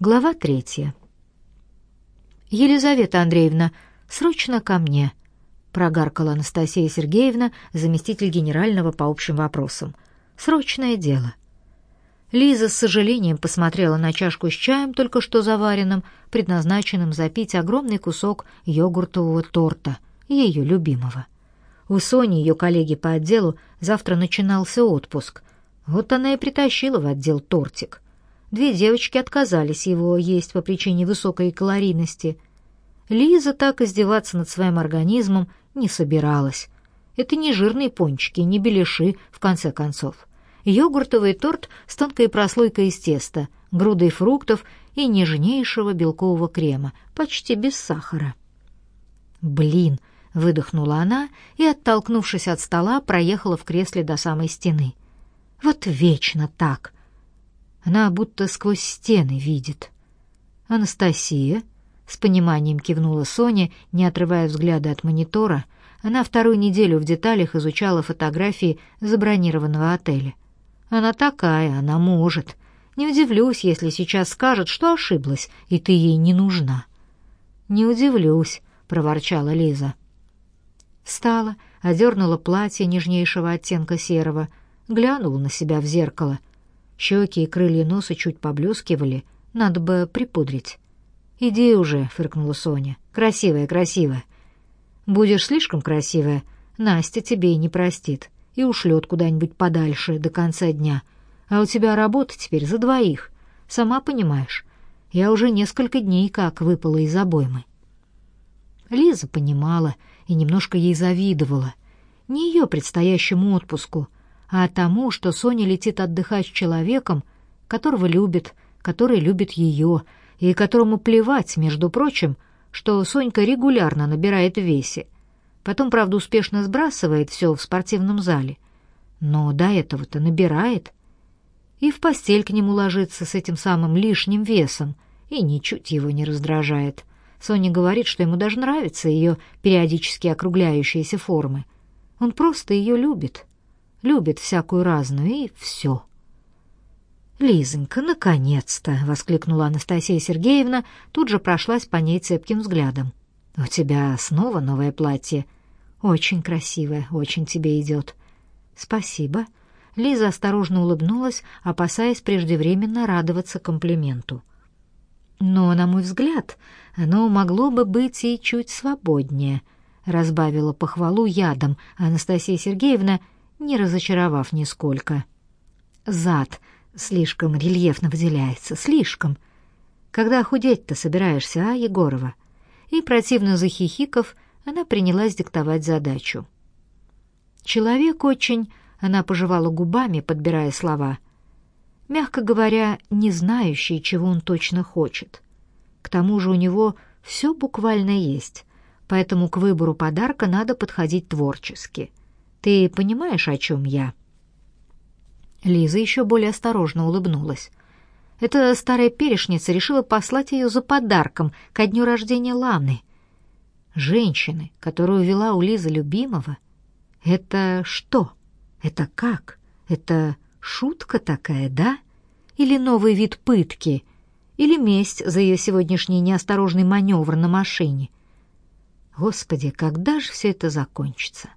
Глава третья. «Елизавета Андреевна, срочно ко мне!» — прогаркала Анастасия Сергеевна, заместитель генерального по общим вопросам. «Срочное дело». Лиза с сожалением посмотрела на чашку с чаем, только что заваренным, предназначенным запить огромный кусок йогуртового торта, ее любимого. У Сони, ее коллеги по отделу, завтра начинался отпуск. Вот она и притащила в отдел тортик — Две девочки отказались его есть по причине высокой калорийности. Лиза так издеваться над своим организмом не собиралась. Это не жирные пончики, не беляши, в конце концов. Йогуртовый торт с тонкой прослойкой из теста, грудой фруктов и нежнейшего белкового крема, почти без сахара. «Блин!» — выдохнула она и, оттолкнувшись от стола, проехала в кресле до самой стены. «Вот вечно так!» Она будто сквозь стены видит. Анастасия с пониманием кивнула Соня, не отрывая взгляда от монитора. Она вторую неделю в деталях изучала фотографии забронированного отеля. Она такая, она может. Не удивлюсь, если сейчас скажет, что ошиблась, и ты ей не нужна. Не удивлюсь, проворчала Лиза. Встала, одернула платье нежнейшего оттенка серого, глянула на себя в зеркало Щеки и крылья носа чуть поблескивали, надо бы припудрить. «Иди уже», — фыркнула Соня. «Красивая, красивая». «Будешь слишком красивая, Настя тебе и не простит и ушлет куда-нибудь подальше до конца дня. А у тебя работа теперь за двоих. Сама понимаешь, я уже несколько дней как выпала из обоймы». Лиза понимала и немножко ей завидовала. Не ее предстоящему отпуску — а тому, что Соня летит отдыхать с человеком, которого любит, который любит ее, и которому плевать, между прочим, что Сонька регулярно набирает в весе. Потом, правда, успешно сбрасывает все в спортивном зале. Но до этого-то набирает. И в постель к нему ложится с этим самым лишним весом, и ничуть его не раздражает. Соня говорит, что ему даже нравятся ее периодически округляющиеся формы. Он просто ее любит любит всякую разную, и все. «Лизонька, наконец-то!» — воскликнула Анастасия Сергеевна, тут же прошлась по ней цепким взглядом. «У тебя снова новое платье. Очень красивое, очень тебе идет». «Спасибо». Лиза осторожно улыбнулась, опасаясь преждевременно радоваться комплименту. «Но, на мой взгляд, оно могло бы быть и чуть свободнее», — разбавила похвалу ядом Анастасия Сергеевна — не разочаровав нисколько. Зад слишком рельефно выделяется, слишком. Когда худеть-то собираешься, а, Егорова? И противно захихиков, она принялась диктовать задачу. Человек очень, она пожевала губами, подбирая слова, мягко говоря, не знающий, чего он точно хочет. К тому же у него все буквально есть, поэтому к выбору подарка надо подходить творчески. Ты понимаешь, о чем я?» Лиза еще более осторожно улыбнулась. Эта старая перешница решила послать ее за подарком ко дню рождения Ланы. Женщины, которую вела у Лизы любимого, это что? Это как? Это шутка такая, да? Или новый вид пытки? Или месть за ее сегодняшний неосторожный маневр на машине? Господи, когда же все это закончится?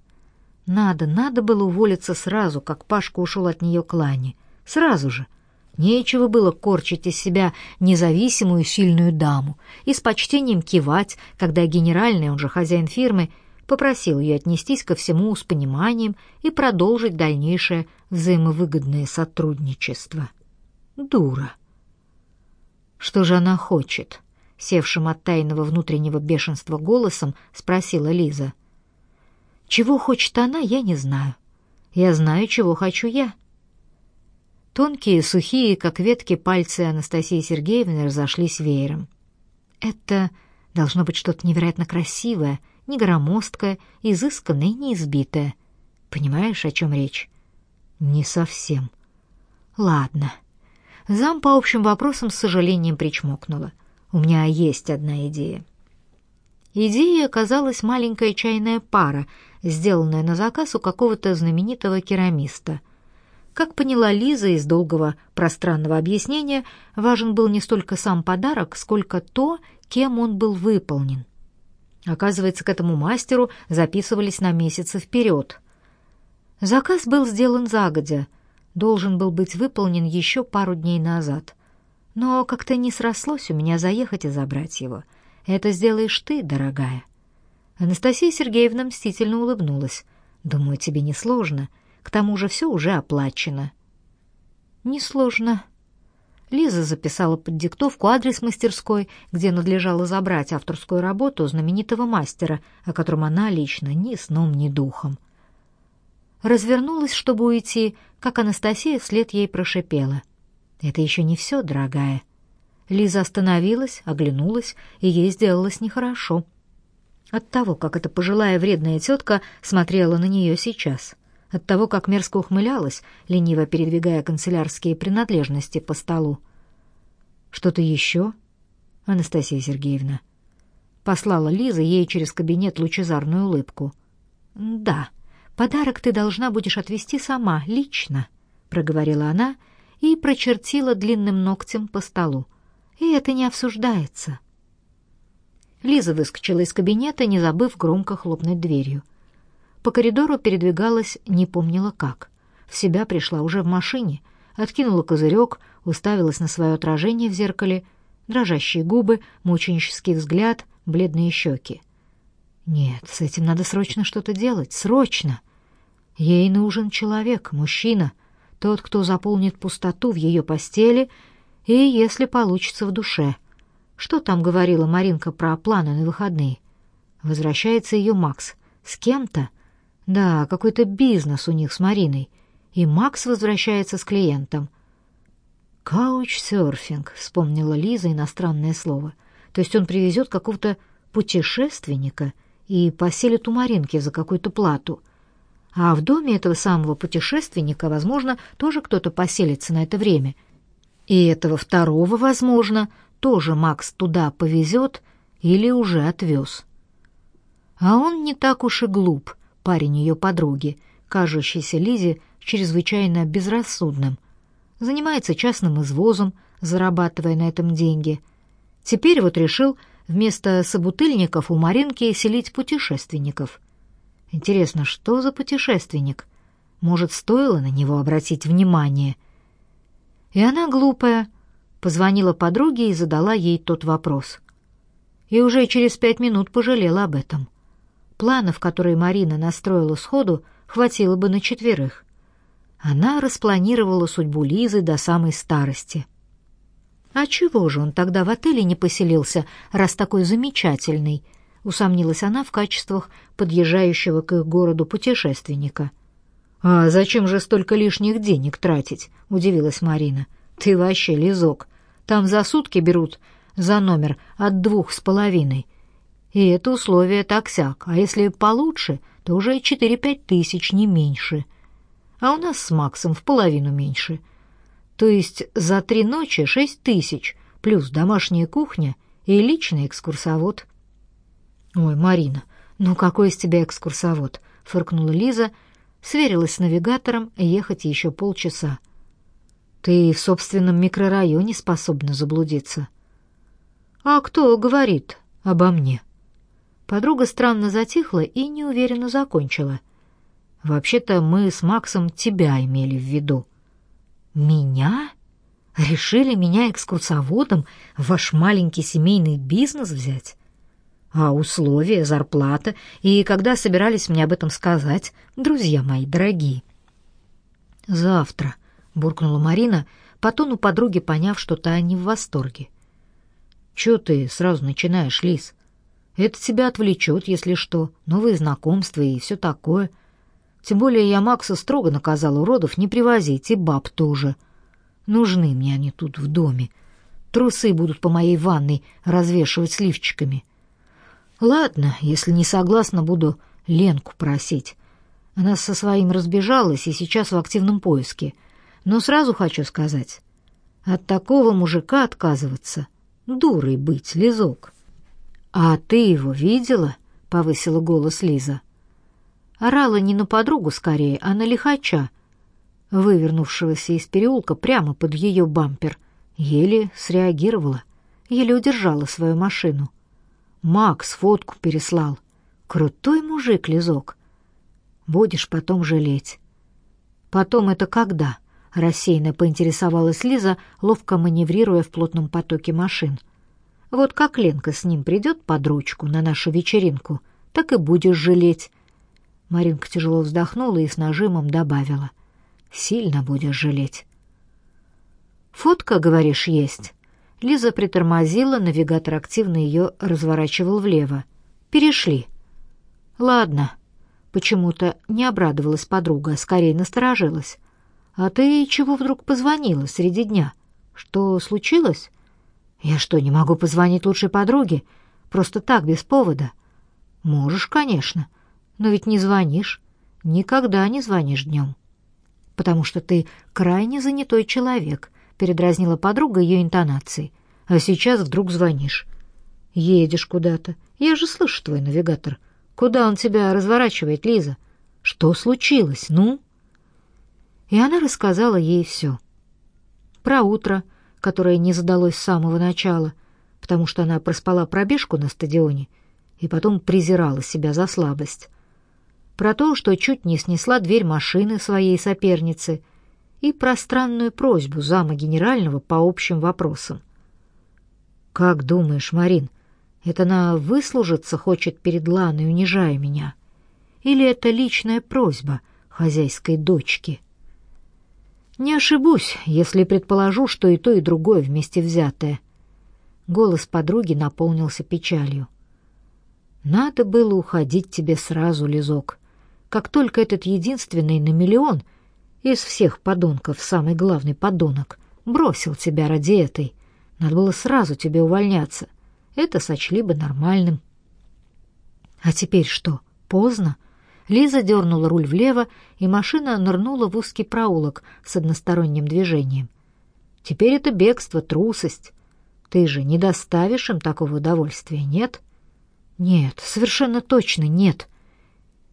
Надо, надо было уволиться сразу, как Пашка ушел от нее к Лане. Сразу же. Нечего было корчить из себя независимую сильную даму и с почтением кивать, когда генеральный, он же хозяин фирмы, попросил ее отнестись ко всему с пониманием и продолжить дальнейшее взаимовыгодное сотрудничество. Дура. Что же она хочет? Севшим от тайного внутреннего бешенства голосом спросила Лиза. Чего хочет она, я не знаю. Я знаю, чего хочу я. Тонкие, сухие, как ветки, пальцы Анастасии Сергеевны разошлись веером. Это должно быть что-то невероятно красивое, не громоздкое, изысканное и неизбитое. Понимаешь, о чем речь? Не совсем. Ладно. Зам по общим вопросам с сожалением причмокнула. У меня есть одна идея. Идеей оказалась маленькая чайная пара, сделанная на заказ у какого-то знаменитого керамиста. Как поняла Лиза из долгого пространного объяснения, важен был не столько сам подарок, сколько то, кем он был выполнен. Оказывается, к этому мастеру записывались на месяцы вперед. Заказ был сделан загодя, должен был быть выполнен еще пару дней назад. Но как-то не срослось у меня заехать и забрать его. Это сделаешь ты, дорогая. Анастасия Сергеевна мстительно улыбнулась. «Думаю, тебе не сложно. К тому же все уже оплачено». «Несложно». Лиза записала под диктовку адрес мастерской, где надлежало забрать авторскую работу знаменитого мастера, о котором она лично ни сном, ни духом. Развернулась, чтобы уйти, как Анастасия вслед ей прошипела. «Это еще не все, дорогая». Лиза остановилась, оглянулась, и ей сделалось нехорошо от того, как эта пожилая вредная тетка смотрела на нее сейчас, от того, как мерзко ухмылялась, лениво передвигая канцелярские принадлежности по столу. «Что-то еще?» «Анастасия Сергеевна». Послала Лиза ей через кабинет лучезарную улыбку. «Да, подарок ты должна будешь отвезти сама, лично», — проговорила она и прочертила длинным ногтем по столу. «И это не обсуждается». Лиза выскочила из кабинета, не забыв громко хлопнуть дверью. По коридору передвигалась, не помнила как. В себя пришла уже в машине, откинула козырек, уставилась на свое отражение в зеркале, дрожащие губы, мученический взгляд, бледные щеки. Нет, с этим надо срочно что-то делать, срочно. Ей нужен человек, мужчина, тот, кто заполнит пустоту в ее постели и, если получится, в душе — что там говорила Маринка про планы на выходные? Возвращается ее Макс. С кем-то? Да, какой-то бизнес у них с Мариной. И Макс возвращается с клиентом. «Каучсерфинг», — вспомнила Лиза иностранное слово. «То есть он привезет какого-то путешественника и поселит у Маринки за какую-то плату. А в доме этого самого путешественника, возможно, тоже кто-то поселится на это время. И этого второго, возможно, тоже Макс туда повезет или уже отвез. А он не так уж и глуп, парень ее подруги, кажущийся Лизе чрезвычайно безрассудным. Занимается частным извозом, зарабатывая на этом деньги. Теперь вот решил вместо собутыльников у Маринки селить путешественников. Интересно, что за путешественник? Может, стоило на него обратить внимание? И она глупая, Позвонила подруге и задала ей тот вопрос. И уже через пять минут пожалела об этом. Планов, которые Марина настроила сходу, хватило бы на четверых. Она распланировала судьбу Лизы до самой старости. А чего же он тогда в отеле не поселился, раз такой замечательный? Усомнилась она в качествах подъезжающего к их городу путешественника. А зачем же столько лишних денег тратить? удивилась Марина. Ты вообще лизок. Там за сутки берут за номер от двух с половиной. И это условие так-сяк, а если получше, то уже четыре-пять тысяч, не меньше. А у нас с Максом в половину меньше. То есть за три ночи шесть тысяч, плюс домашняя кухня и личный экскурсовод. «Ой, Марина, ну какой из тебя экскурсовод?» — фыркнула Лиза, сверилась с навигатором, ехать еще полчаса. Ты в собственном микрорайоне способна заблудиться. А кто говорит обо мне? Подруга странно затихла и неуверенно закончила. Вообще-то мы с Максом тебя имели в виду. Меня? Решили меня экскурсоводом в ваш маленький семейный бизнес взять? А условия, зарплата и когда собирались мне об этом сказать, друзья мои дорогие? Завтра, — буркнула Марина, по тону подруги поняв, что та не в восторге. «Чё ты сразу начинаешь, Лис? Это тебя отвлечет, если что, новые знакомства и все такое. Тем более я Макса строго наказал уродов не привозить, и баб тоже. Нужны мне они тут в доме. Трусы будут по моей ванной развешивать сливчиками. Ладно, если не согласна, буду Ленку просить. Она со своим разбежалась и сейчас в активном поиске — но сразу хочу сказать, от такого мужика отказываться — дурой быть, Лизок. «А ты его видела?» — повысила голос Лиза. Орала не на подругу скорее, а на лихача. вывернувшегося из переулка прямо под ее бампер, еле среагировала, еле удержала свою машину. Макс фотку переслал. Крутой мужик, Лизок. Будешь потом жалеть. Потом это когда? Рассеянно поинтересовалась Лиза, ловко маневрируя в плотном потоке машин. Вот как Ленка с ним придет под ручку на нашу вечеринку, так и будешь жалеть. Маринка тяжело вздохнула и с нажимом добавила. Сильно будешь жалеть. Фотка, говоришь, есть? Лиза притормозила, навигатор активно ее разворачивал влево. Перешли. Ладно. Почему-то не обрадовалась подруга, а скорее насторожилась. А ты чего вдруг позвонила среди дня? Что случилось? Я что, не могу позвонить лучшей подруге? Просто так, без повода? Можешь, конечно, но ведь не звонишь. Никогда не звонишь днем. Потому что ты крайне занятой человек, передразнила подруга ее интонацией. А сейчас вдруг звонишь. Едешь куда-то. Я же слышу твой навигатор. Куда он тебя разворачивает, Лиза? Что случилось? Ну? И она рассказала ей все. Про утро, которое не задалось с самого начала, потому что она проспала пробежку на стадионе и потом презирала себя за слабость. Про то, что чуть не снесла дверь машины своей соперницы, и про странную просьбу зама генерального по общим вопросам. «Как думаешь, Марин, это она выслужиться хочет перед Ланой, унижая меня? Или это личная просьба хозяйской дочки?» «Не ошибусь, если предположу, что и то, и другое вместе взятое». Голос подруги наполнился печалью. «Надо было уходить тебе сразу, Лизок. Как только этот единственный на миллион — из всех подонков самый главный подонок бросил тебя ради этой. Надо было сразу тебе увольняться. Это сочли бы нормальным. А теперь что, поздно? Лиза дернула руль влево, и машина нырнула в узкий проулок с односторонним движением. Теперь это бегство, трусость. Ты же не доставишь им такого удовольствия, нет? Нет, совершенно точно нет.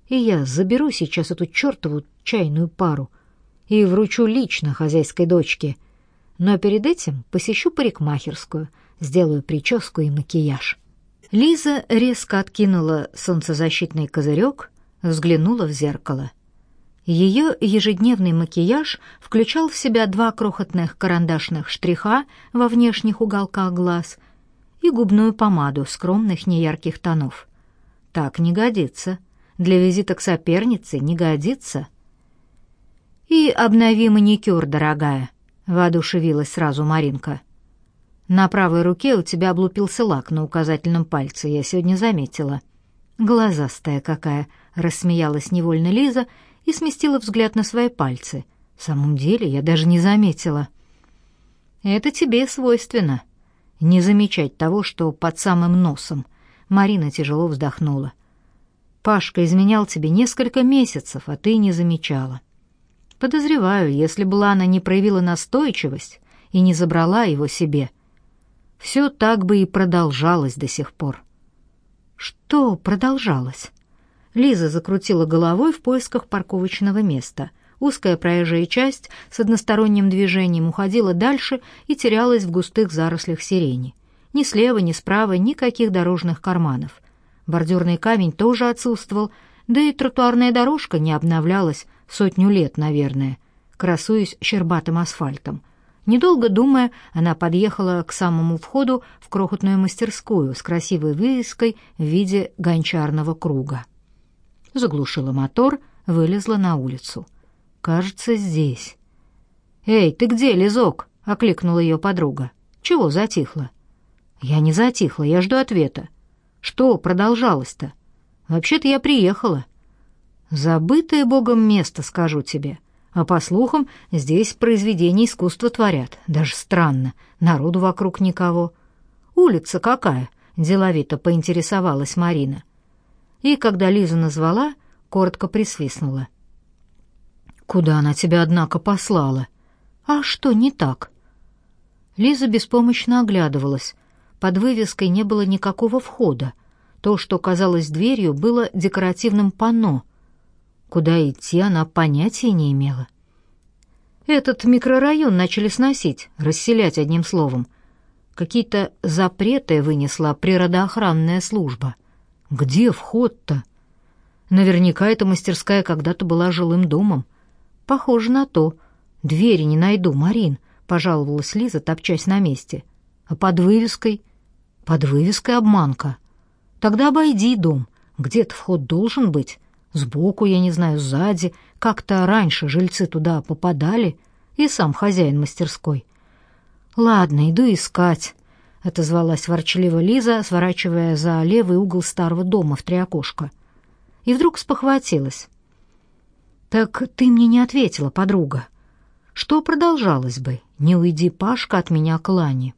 И я заберу сейчас эту чертову чайную пару — и вручу лично хозяйской дочке. Но перед этим посещу парикмахерскую, сделаю прическу и макияж. Лиза резко откинула солнцезащитный козырек, взглянула в зеркало. Ее ежедневный макияж включал в себя два крохотных карандашных штриха во внешних уголках глаз и губную помаду скромных неярких тонов. Так не годится. Для визита к сопернице не годится — «И обнови маникюр, дорогая», — воодушевилась сразу Маринка. «На правой руке у тебя облупился лак на указательном пальце, я сегодня заметила». «Глазастая какая!» — рассмеялась невольно Лиза и сместила взгляд на свои пальцы. «В самом деле я даже не заметила». «Это тебе свойственно. Не замечать того, что под самым носом». Марина тяжело вздохнула. «Пашка изменял тебе несколько месяцев, а ты не замечала». Подозреваю, если бы Лана не проявила настойчивость и не забрала его себе, все так бы и продолжалось до сих пор. Что продолжалось? Лиза закрутила головой в поисках парковочного места. Узкая проезжая часть с односторонним движением уходила дальше и терялась в густых зарослях сирени. Ни слева, ни справа никаких дорожных карманов. Бордюрный камень тоже отсутствовал, да и тротуарная дорожка не обновлялась сотню лет, наверное, красуясь щербатым асфальтом. Недолго думая, она подъехала к самому входу в крохотную мастерскую с красивой вывеской в виде гончарного круга. Заглушила мотор, вылезла на улицу. «Кажется, здесь». «Эй, ты где, Лизок?» — окликнула ее подруга. «Чего затихла?» «Я не затихла, я жду ответа». «Что продолжалось-то?» «Вообще-то я приехала. Забытое Богом место, скажу тебе. А по слухам, здесь произведения искусства творят. Даже странно, народу вокруг никого. Улица какая? деловито поинтересовалась Марина. И когда Лиза назвала, коротко присвистнула. Куда она тебя однако послала? А что не так? Лиза беспомощно оглядывалась. Под вывеской не было никакого входа. То, что казалось дверью, было декоративным панно, Куда идти она понятия не имела. Этот микрорайон начали сносить, расселять одним словом. Какие-то запреты вынесла природоохранная служба. Где вход-то? Наверняка эта мастерская когда-то была жилым домом. Похоже на то. Двери не найду, Марин, пожаловалась Лиза, топчась на месте. А под вывеской? Под вывеской обманка. Тогда обойди дом. Где-то вход должен быть. Сбоку, я не знаю, сзади. Как-то раньше жильцы туда попадали, и сам хозяин мастерской. Ладно, иду искать, отозвалась ворчливо Лиза, сворачивая за левый угол старого дома в три окошка. И вдруг спохватилась. Так ты мне не ответила, подруга. Что продолжалось бы? Не уйди, Пашка, от меня к Лане.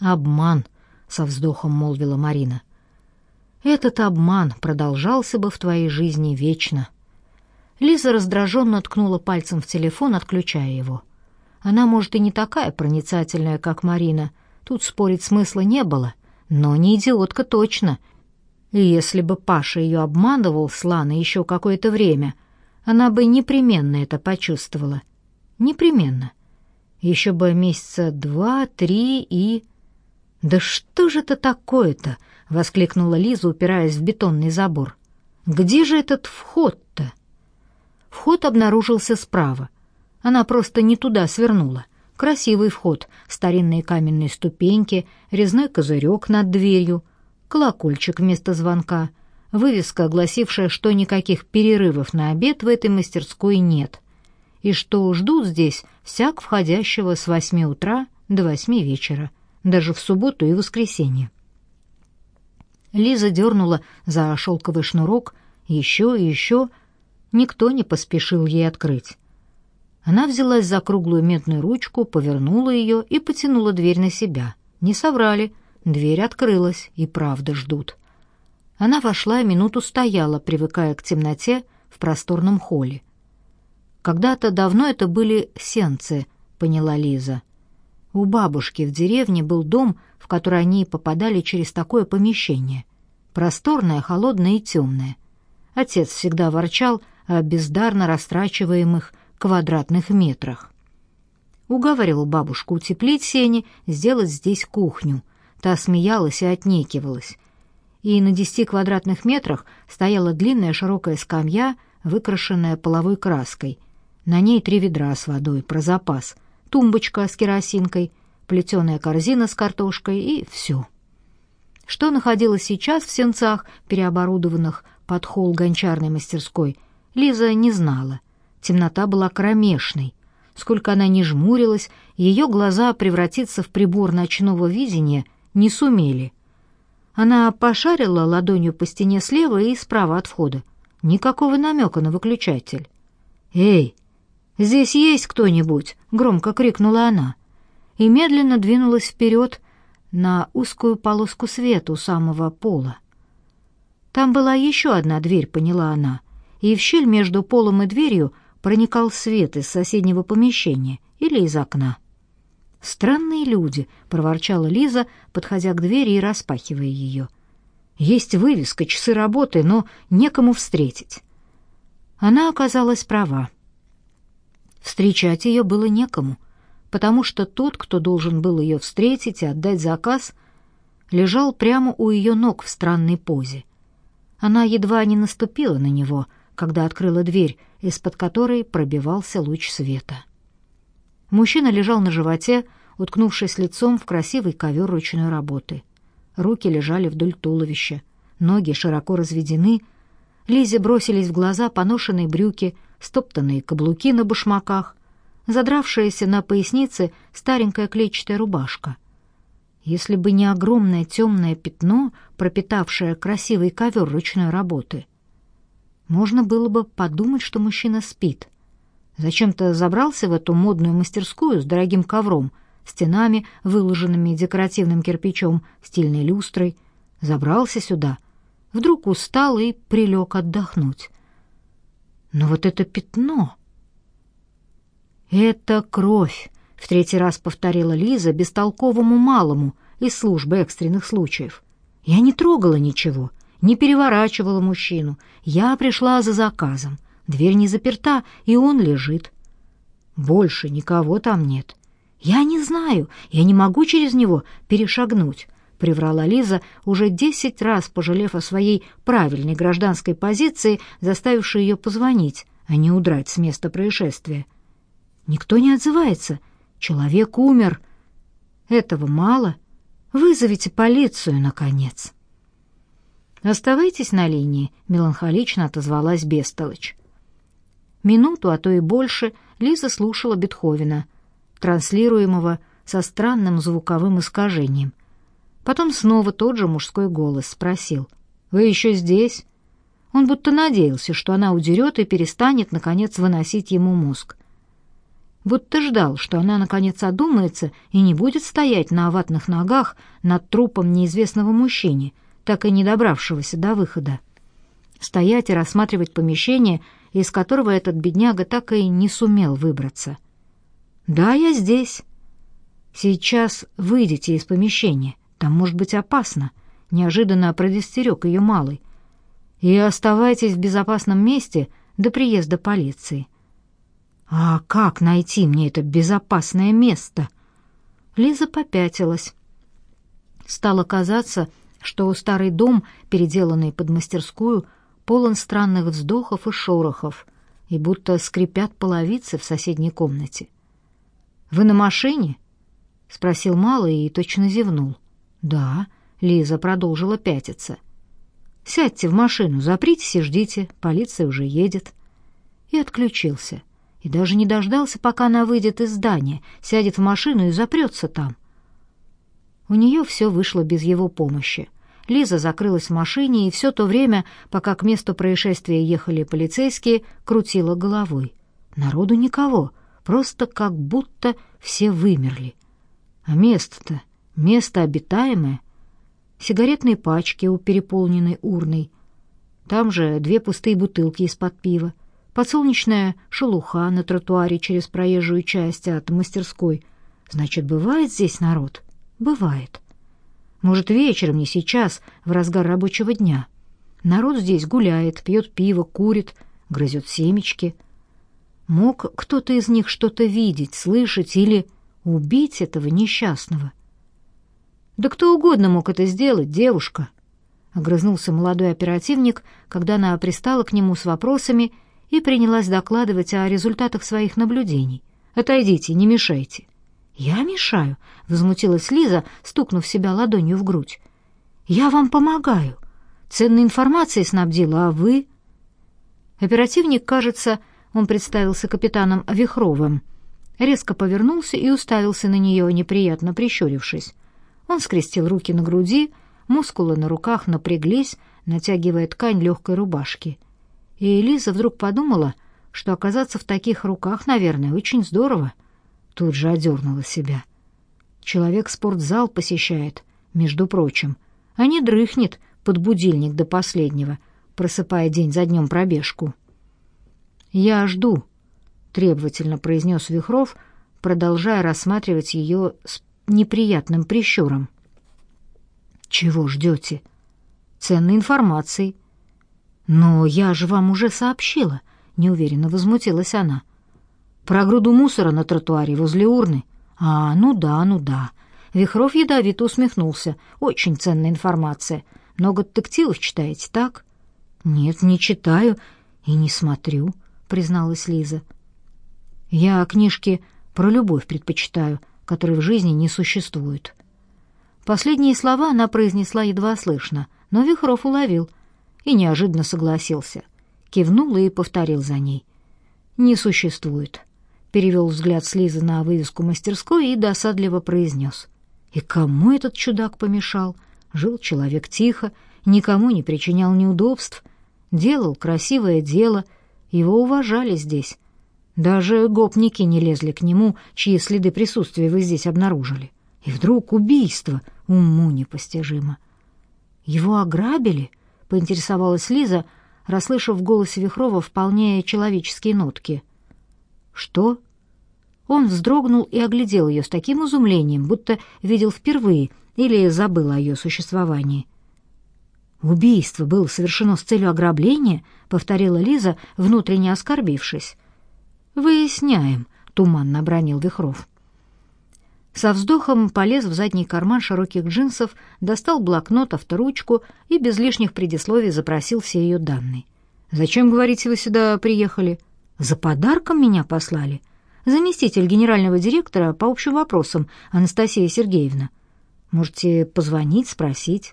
Обман, со вздохом молвила Марина. Этот обман продолжался бы в твоей жизни вечно. Лиза раздраженно ткнула пальцем в телефон, отключая его. Она, может, и не такая проницательная, как Марина. Тут спорить смысла не было, но не идиотка точно. И если бы Паша ее обманывал с Ланой еще какое-то время, она бы непременно это почувствовала. Непременно. Еще бы месяца два-три и... «Да что же это такое-то?» — воскликнула Лиза, упираясь в бетонный забор. «Где же этот вход-то?» Вход обнаружился справа. Она просто не туда свернула. Красивый вход, старинные каменные ступеньки, резной козырек над дверью, колокольчик вместо звонка, вывеска, гласившая, что никаких перерывов на обед в этой мастерской нет, и что ждут здесь всяк входящего с восьми утра до восьми вечера даже в субботу и воскресенье. Лиза дернула за шелковый шнурок, еще и еще. Никто не поспешил ей открыть. Она взялась за круглую медную ручку, повернула ее и потянула дверь на себя. Не соврали, дверь открылась, и правда ждут. Она вошла и минуту стояла, привыкая к темноте в просторном холле. Когда-то давно это были сенцы, поняла Лиза. У бабушки в деревне был дом, в который они попадали через такое помещение. Просторное, холодное и темное. Отец всегда ворчал о бездарно растрачиваемых квадратных метрах. Уговаривал бабушку утеплить сени, сделать здесь кухню. Та смеялась и отнекивалась. И на десяти квадратных метрах стояла длинная широкая скамья, выкрашенная половой краской. На ней три ведра с водой, про запас — тумбочка с керосинкой, плетеная корзина с картошкой и все. Что находилось сейчас в сенцах, переоборудованных под холл гончарной мастерской, Лиза не знала. Темнота была кромешной. Сколько она ни жмурилась, ее глаза превратиться в прибор ночного видения не сумели. Она пошарила ладонью по стене слева и справа от входа. Никакого намека на выключатель. «Эй, «Здесь есть кто-нибудь?» — громко крикнула она. И медленно двинулась вперед на узкую полоску света у самого пола. Там была еще одна дверь, поняла она, и в щель между полом и дверью проникал свет из соседнего помещения или из окна. «Странные люди», — проворчала Лиза, подходя к двери и распахивая ее. «Есть вывеска, часы работы, но некому встретить». Она оказалась права. Встречать ее было некому, потому что тот, кто должен был ее встретить и отдать заказ, лежал прямо у ее ног в странной позе. Она едва не наступила на него, когда открыла дверь, из-под которой пробивался луч света. Мужчина лежал на животе, уткнувшись лицом в красивый ковер ручной работы. Руки лежали вдоль туловища, ноги широко разведены. Лизе бросились в глаза поношенные брюки, стоптанные каблуки на башмаках, задравшаяся на пояснице старенькая клетчатая рубашка. Если бы не огромное темное пятно, пропитавшее красивый ковер ручной работы, можно было бы подумать, что мужчина спит. Зачем-то забрался в эту модную мастерскую с дорогим ковром, стенами, выложенными декоративным кирпичом, стильной люстрой, забрался сюда, вдруг устал и прилег отдохнуть. Но вот это пятно... «Это кровь», — в третий раз повторила Лиза бестолковому малому из службы экстренных случаев. «Я не трогала ничего, не переворачивала мужчину. Я пришла за заказом. Дверь не заперта, и он лежит». Больше никого там нет. Я не знаю, я не могу через него перешагнуть, приврала Лиза, уже десять раз пожалев о своей правильной гражданской позиции, заставившей ее позвонить, а не удрать с места происшествия. Никто не отзывается. Человек умер. Этого мало. Вызовите полицию, наконец. «Оставайтесь на линии», — меланхолично отозвалась Бестолочь. Минуту, а то и больше, Лиза слушала Бетховена, транслируемого со странным звуковым искажением. Потом снова тот же мужской голос спросил. «Вы еще здесь?» Он будто надеялся, что она удерет и перестанет, наконец, выносить ему мозг. Будто ждал, что она, наконец, одумается и не будет стоять на ватных ногах над трупом неизвестного мужчины, так и не добравшегося до выхода. Стоять и рассматривать помещение — из которого этот бедняга так и не сумел выбраться. «Да, я здесь». «Сейчас выйдите из помещения, там может быть опасно», — неожиданно предостерег ее малый. «И оставайтесь в безопасном месте до приезда полиции». «А как найти мне это безопасное место?» Лиза попятилась. Стало казаться, что старый дом, переделанный под мастерскую, — полон странных вздохов и шорохов, и будто скрипят половицы в соседней комнате. «Вы на машине?» — спросил Малый и точно зевнул. «Да», — Лиза продолжила пятиться. «Сядьте в машину, запритесь и ждите, полиция уже едет». И отключился. И даже не дождался, пока она выйдет из здания, сядет в машину и запрется там. У нее все вышло без его помощи. Лиза закрылась в машине и все то время, пока к месту происшествия ехали полицейские, крутила головой. Народу никого, просто как будто все вымерли. А место-то, место обитаемое. Сигаретные пачки у переполненной урной. Там же две пустые бутылки из-под пива. Подсолнечная шелуха на тротуаре через проезжую часть от мастерской. Значит, бывает здесь народ? Бывает. Может, вечером, не сейчас, в разгар рабочего дня. Народ здесь гуляет, пьет пиво, курит, грызет семечки. Мог кто-то из них что-то видеть, слышать или убить этого несчастного? Да кто угодно мог это сделать, девушка. Огрызнулся молодой оперативник, когда она пристала к нему с вопросами и принялась докладывать о результатах своих наблюдений. «Отойдите, не мешайте». «Я мешаю?» — возмутилась Лиза, стукнув себя ладонью в грудь. «Я вам помогаю. Ценной информацией снабдила, а вы...» Оперативник, кажется, он представился капитаном Вихровым, резко повернулся и уставился на нее, неприятно прищурившись. Он скрестил руки на груди, мускулы на руках напряглись, натягивая ткань легкой рубашки. И Лиза вдруг подумала, что оказаться в таких руках, наверное, очень здорово. Тут же одернула себя. Человек спортзал посещает, между прочим, а не дрыхнет под будильник до последнего, просыпая день за днем пробежку. «Я жду», — требовательно произнес Вихров, продолжая рассматривать ее с неприятным прищуром. «Чего ждете?» «Ценной информации». «Но я же вам уже сообщила», — неуверенно возмутилась она. Про груду мусора на тротуаре возле урны. А, ну да, ну да. Вихров ядовито усмехнулся. Очень ценная информация. Много детективов читаете, так? Нет, не читаю и не смотрю, призналась Лиза. Я книжки про любовь предпочитаю, которые в жизни не существуют. Последние слова она произнесла едва слышно, но Вихров уловил и неожиданно согласился. Кивнул и повторил за ней. «Не существует перевел взгляд с Лизы на вывеску мастерской и досадливо произнес. «И кому этот чудак помешал? Жил человек тихо, никому не причинял неудобств, делал красивое дело, его уважали здесь. Даже гопники не лезли к нему, чьи следы присутствия вы здесь обнаружили. И вдруг убийство, уму непостижимо. Его ограбили?» — поинтересовалась Лиза, расслышав в голосе Вихрова вполне человеческие нотки — «Что?» Он вздрогнул и оглядел ее с таким изумлением, будто видел впервые или забыл о ее существовании. «Убийство было совершено с целью ограбления», — повторила Лиза, внутренне оскорбившись. «Выясняем», —— туманно обронил Вихров. Со вздохом полез в задний карман широких джинсов, достал блокнот, авторучку и без лишних предисловий запросил все ее данные. «Зачем, говорите, вы сюда приехали?» «За подарком меня послали. Заместитель генерального директора по общим вопросам Анастасия Сергеевна. Можете позвонить, спросить».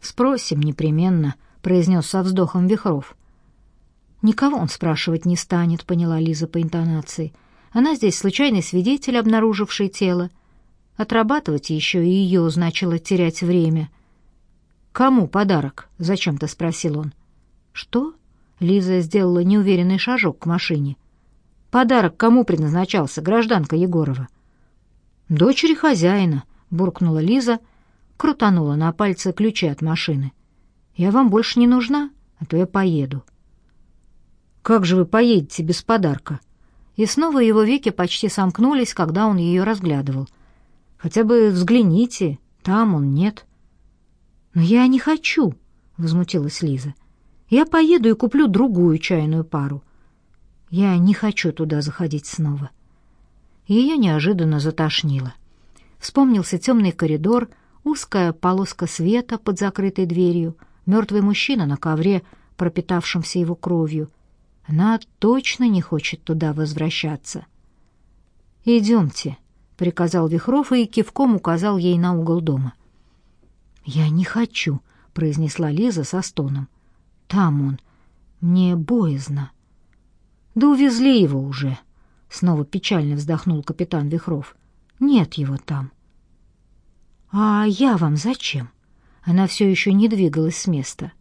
«Спросим непременно», — произнес со вздохом Вихров. «Никого он спрашивать не станет», — поняла Лиза по интонации. «Она здесь случайный свидетель, обнаруживший тело. Отрабатывать еще и ее значило терять время». «Кому подарок?» — зачем-то спросил он. «Что?» — Лиза сделала неуверенный шажок к машине. «Подарок кому предназначался, гражданка Егорова?» «Дочери хозяина», — буркнула Лиза, крутанула на пальце ключи от машины. «Я вам больше не нужна, а то я поеду». Как же вы поедете без подарка? И снова его веки почти сомкнулись, когда он ее разглядывал. Хотя бы взгляните, там он нет. Но я не хочу, возмутилась Лиза. Я поеду и куплю другую чайную пару. Я не хочу туда заходить снова. Ее неожиданно затошнило. Вспомнился темный коридор, узкая полоска света под закрытой дверью, мертвый мужчина на ковре, пропитавшемся его кровью, она точно не хочет туда возвращаться. «Идемте», — приказал Вихров и кивком указал ей на угол дома. «Я не хочу», — произнесла Лиза со стоном. «Там он. Мне боязно». «Да увезли его уже», — снова печально вздохнул капитан Вихров. «Нет его там». «А я вам зачем?» Она все еще не двигалась с места.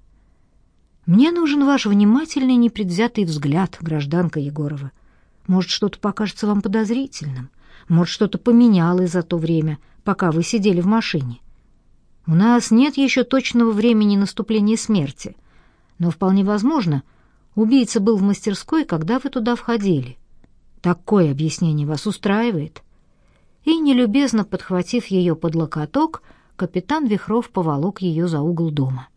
Мне нужен ваш внимательный, непредвзятый взгляд, гражданка Егорова. Может, что-то покажется вам подозрительным, может, что-то поменялось за то время, пока вы сидели в машине. У нас нет еще точного времени наступления смерти, но вполне возможно, убийца был в мастерской, когда вы туда входили. Такое объяснение вас устраивает?» И, нелюбезно подхватив ее под локоток, капитан Вихров поволок ее за угол дома.